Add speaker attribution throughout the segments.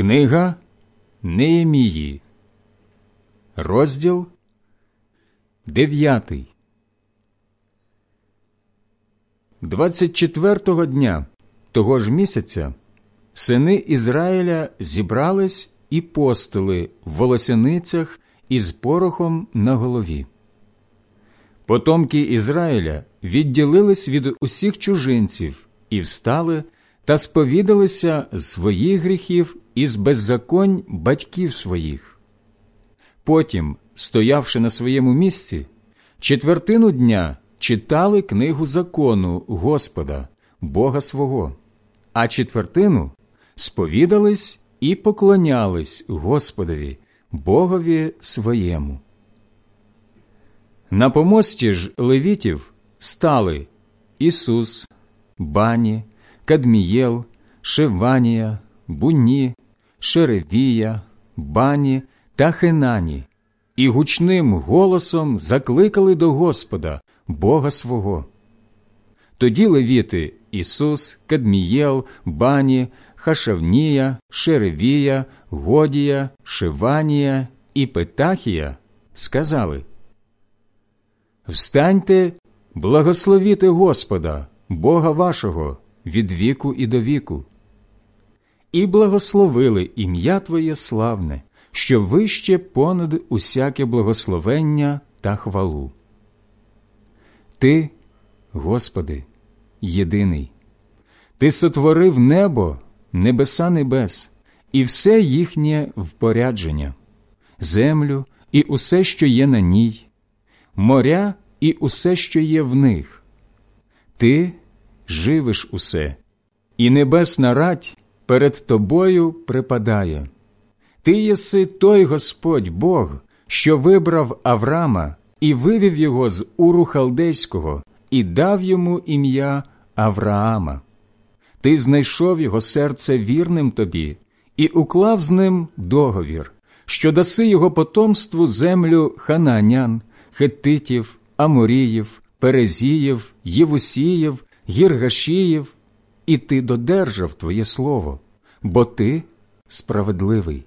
Speaker 1: Книга Неємії, розділ дев'ятий. Двадцять четвертого дня того ж місяця сини Ізраїля зібрались і постили в волосяницях із порохом на голові. Потомки Ізраїля відділились від усіх чужинців і встали та сповідалися своїх гріхів із беззаконь батьків своїх. Потім, стоявши на своєму місці, четвертину дня читали книгу закону Господа, Бога свого, а четвертину сповідались і поклонялись Господові, Богові своєму. На помості ж левітів стали Ісус, Бані, Кадмієл, Шеванія, Буні, Шеревія, Бані та Хенані, і гучним голосом закликали до Господа, Бога свого. Тоді левіти Ісус, Кадмієл, Бані, Хашавнія, Шеревія, Годія, Шеванія і Петахія сказали Встаньте, благословіте Господа, Бога вашого, від віку і до віку. І благословили ім'я Твоє славне, що вище понад усяке благословення та хвалу. Ти, Господи, єдиний, Ти сотворив небо, небеса небес, і все їхнє впорядження, землю і усе, що є на ній, моря і усе, що є в них. Ти живиш усе, і небесна радь перед тобою припадає. Ти єси той Господь Бог, що вибрав Аврама і вивів його з Уру Халдейського і дав йому ім'я Авраама. Ти знайшов його серце вірним тобі і уклав з ним договір, що даси його потомству землю ханаанян, хеттитів, аморіїв, перезіїв, євусіїв, гіргашіїв, і ти додержав твоє слово, бо ти справедливий.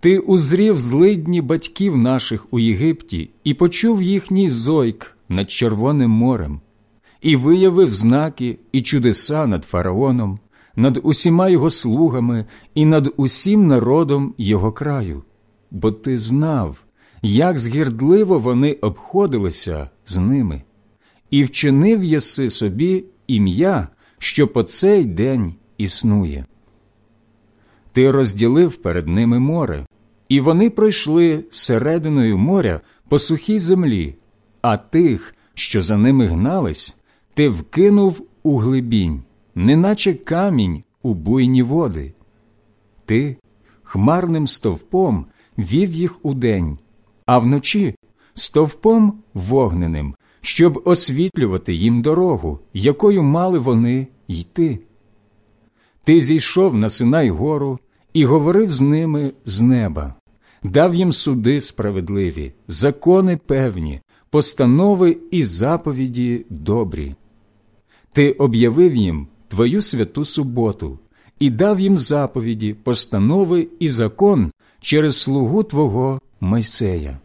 Speaker 1: Ти узрів злидні батьків наших у Єгипті і почув їхній зойк над Червоним морем, і виявив знаки і чудеса над фараоном, над усіма його слугами і над усім народом його краю, бо ти знав, як згірдливо вони обходилися з ними, і вчинив єси собі ім'я, що по цей день існує. Ти розділив перед ними море, і вони пройшли серединою моря по сухій землі, а тих, що за ними гнались, ти вкинув у глибінь, неначе камінь у буйні води. Ти хмарним стовпом вів їх удень, а вночі стовпом вогненим, щоб освітлювати їм дорогу, якою мали вони йти. Ти зійшов на Синай гору і говорив з ними з неба, дав їм суди справедливі, закони певні, постанови і заповіді добрі. Ти об'явив їм твою святу суботу і дав їм заповіді, постанови і закон через слугу Твого Мойсея.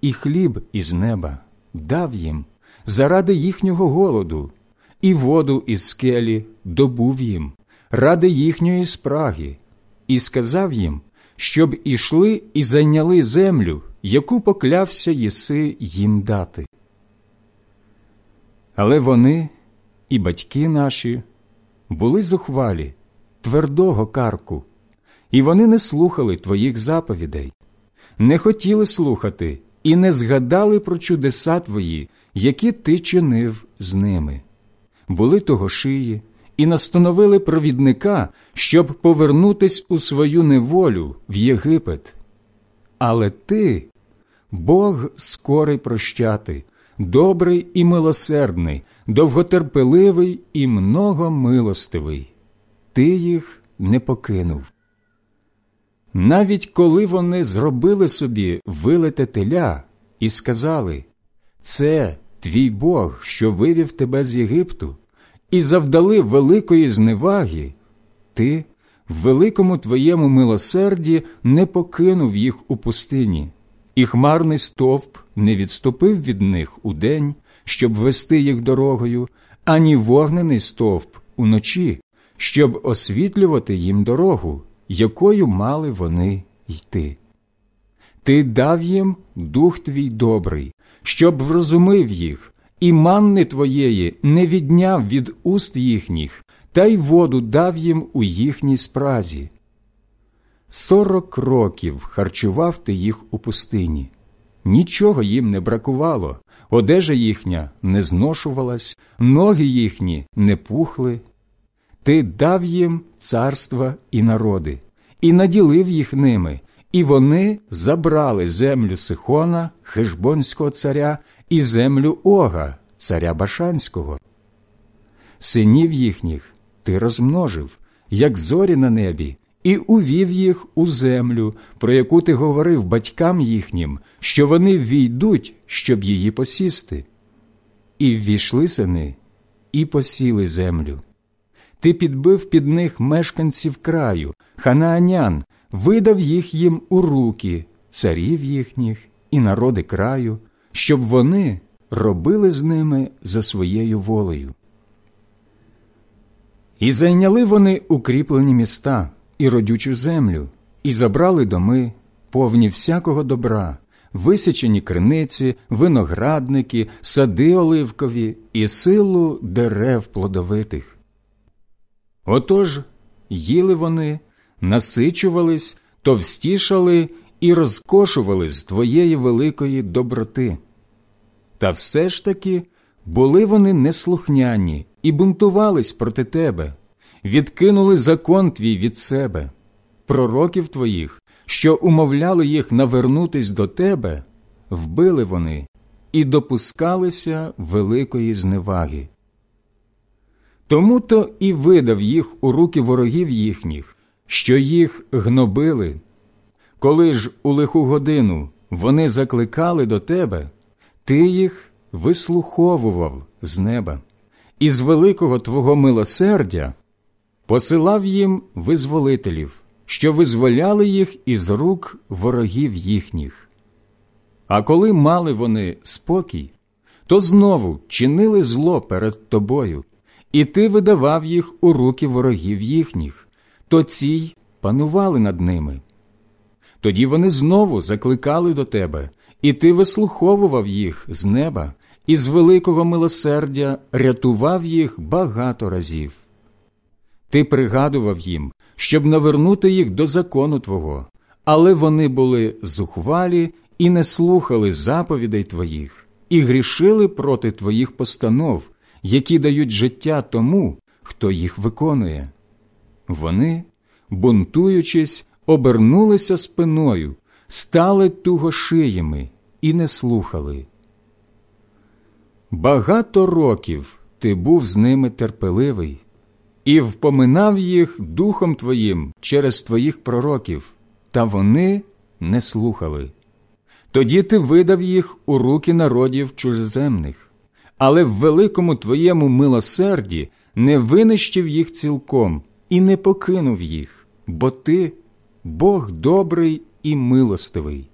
Speaker 1: І хліб із неба дав їм заради їхнього голоду, і воду із скелі добув їм, ради їхньої спраги, і сказав їм, щоб ішли і зайняли землю, яку поклявся єси їм дати. Але вони і батьки наші були зухвалі, твердого карку, і вони не слухали твоїх заповідей, не хотіли слухати і не згадали про чудеса твої, які ти чинив з ними. Були того шиї і настановили провідника, щоб повернутись у свою неволю в Єгипет. Але ти, Бог скорий прощати, добрий і милосердний, довготерпеливий і многомилостивий. Ти їх не покинув. Навіть коли вони зробили собі вилите теля і сказали Це твій Бог, що вивів тебе з Єгипту, і завдали великої зневаги, ти в великому твоєму милосерді не покинув їх у пустині, і хмарний стовп не відступив від них у день, щоб вести їх дорогою, ані вогнений стовп уночі, щоб освітлювати їм дорогу, якою мали вони йти. Ти дав їм дух твій добрий, щоб врозумив їх, і манни твоєї не відняв від уст їхніх, та й воду дав їм у їхній спразі. Сорок років харчував ти їх у пустині. Нічого їм не бракувало, одежа їхня не зношувалась, ноги їхні не пухли. Ти дав їм царства і народи, і наділив їх ними, і вони забрали землю Сихона, Хешбонського царя, і землю Ога, царя Башанського. Синів їхніх ти розмножив, як зорі на небі, і увів їх у землю, про яку ти говорив батькам їхнім, що вони війдуть, щоб її посісти. І ввійшли сини, і посіли землю. Ти підбив під них мешканців краю, ханаанян, видав їх їм у руки, царів їхніх і народи краю, щоб вони робили з ними за своєю волею. І зайняли вони укріплені міста і родючу землю, і забрали доми, повні всякого добра, висічені криниці, виноградники, сади оливкові і силу дерев плодовитих. Отож їли вони, насичувались, товстішали і розкошували з твоєї великої доброти. Та все ж таки були вони неслухняні і бунтувались проти тебе, відкинули закон твій від себе, пророків твоїх, що умовляли їх навернутись до тебе, вбили вони і допускалися великої зневаги. Тому то і видав їх у руки ворогів їхніх, що їх гнобили. Коли ж у лиху годину вони закликали до тебе, ти їх вислуховував з неба, і з великого Твого милосердя посилав їм визволителів, що визволяли їх із рук ворогів їхніх. А коли мали вони спокій, то знову чинили зло перед тобою, і ти видавав їх у руки ворогів їхніх, то ці панували над ними. Тоді вони знову закликали до тебе, і ти вислуховував їх з неба, і з великого милосердя рятував їх багато разів. Ти пригадував їм, щоб навернути їх до закону Твого, але вони були зухвалі і не слухали заповідей Твоїх, і грішили проти Твоїх постанов, які дають життя тому, хто їх виконує. Вони, бунтуючись, обернулися спиною, стали тугошиями і не слухали. Багато років ти був з ними терпеливий і впоминав їх духом твоїм через твоїх пророків, та вони не слухали. Тоді ти видав їх у руки народів чужеземних, але в великому твоєму милосерді не винищив їх цілком і не покинув їх, бо ти Бог добрий і милостивий.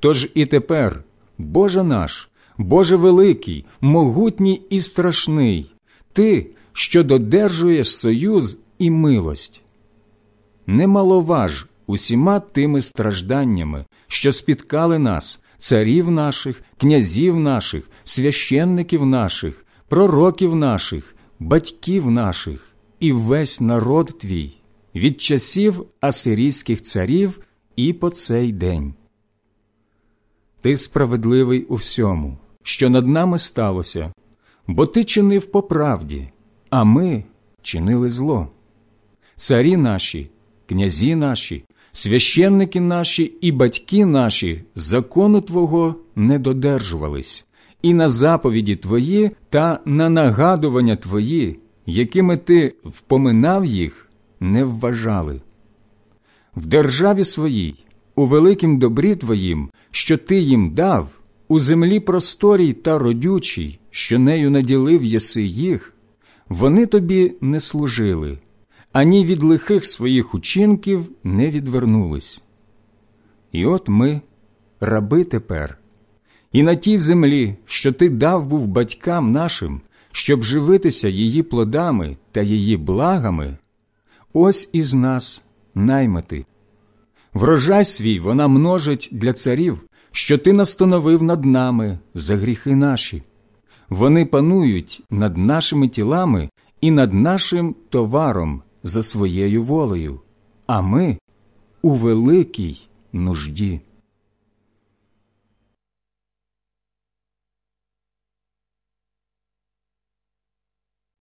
Speaker 1: Тож і тепер, Боже наш, Боже великий, могутній і страшний, Ти, що додержуєш союз і милость. Немаловаж усіма тими стражданнями, що спіткали нас, царів наших, князів наших, священників наших, пророків наших, батьків наших і весь народ твій від часів асирійських царів і по цей день. Ти справедливий у всьому, що над нами сталося, бо ти чинив по правді, а ми чинили зло. Царі наші, князі наші, священники наші і батьки наші закону Твого не додержувались, і на заповіді Твої та на нагадування Твої, якими ти впоминав їх, не вважали. В державі своїй, у великім добрі Твоїм, що Ти їм дав, у землі просторій та родючій, що нею наділив єси їх, вони тобі не служили, ані від лихих своїх учинків не відвернулись. І от ми, раби тепер, і на тій землі, що ти дав був батькам нашим, щоб живитися її плодами та її благами, ось із нас наймати. Врожай свій вона множить для царів, що ти настановив над нами за гріхи наші. Вони панують над нашими тілами і над нашим товаром за своєю волею, а ми у великій нужді.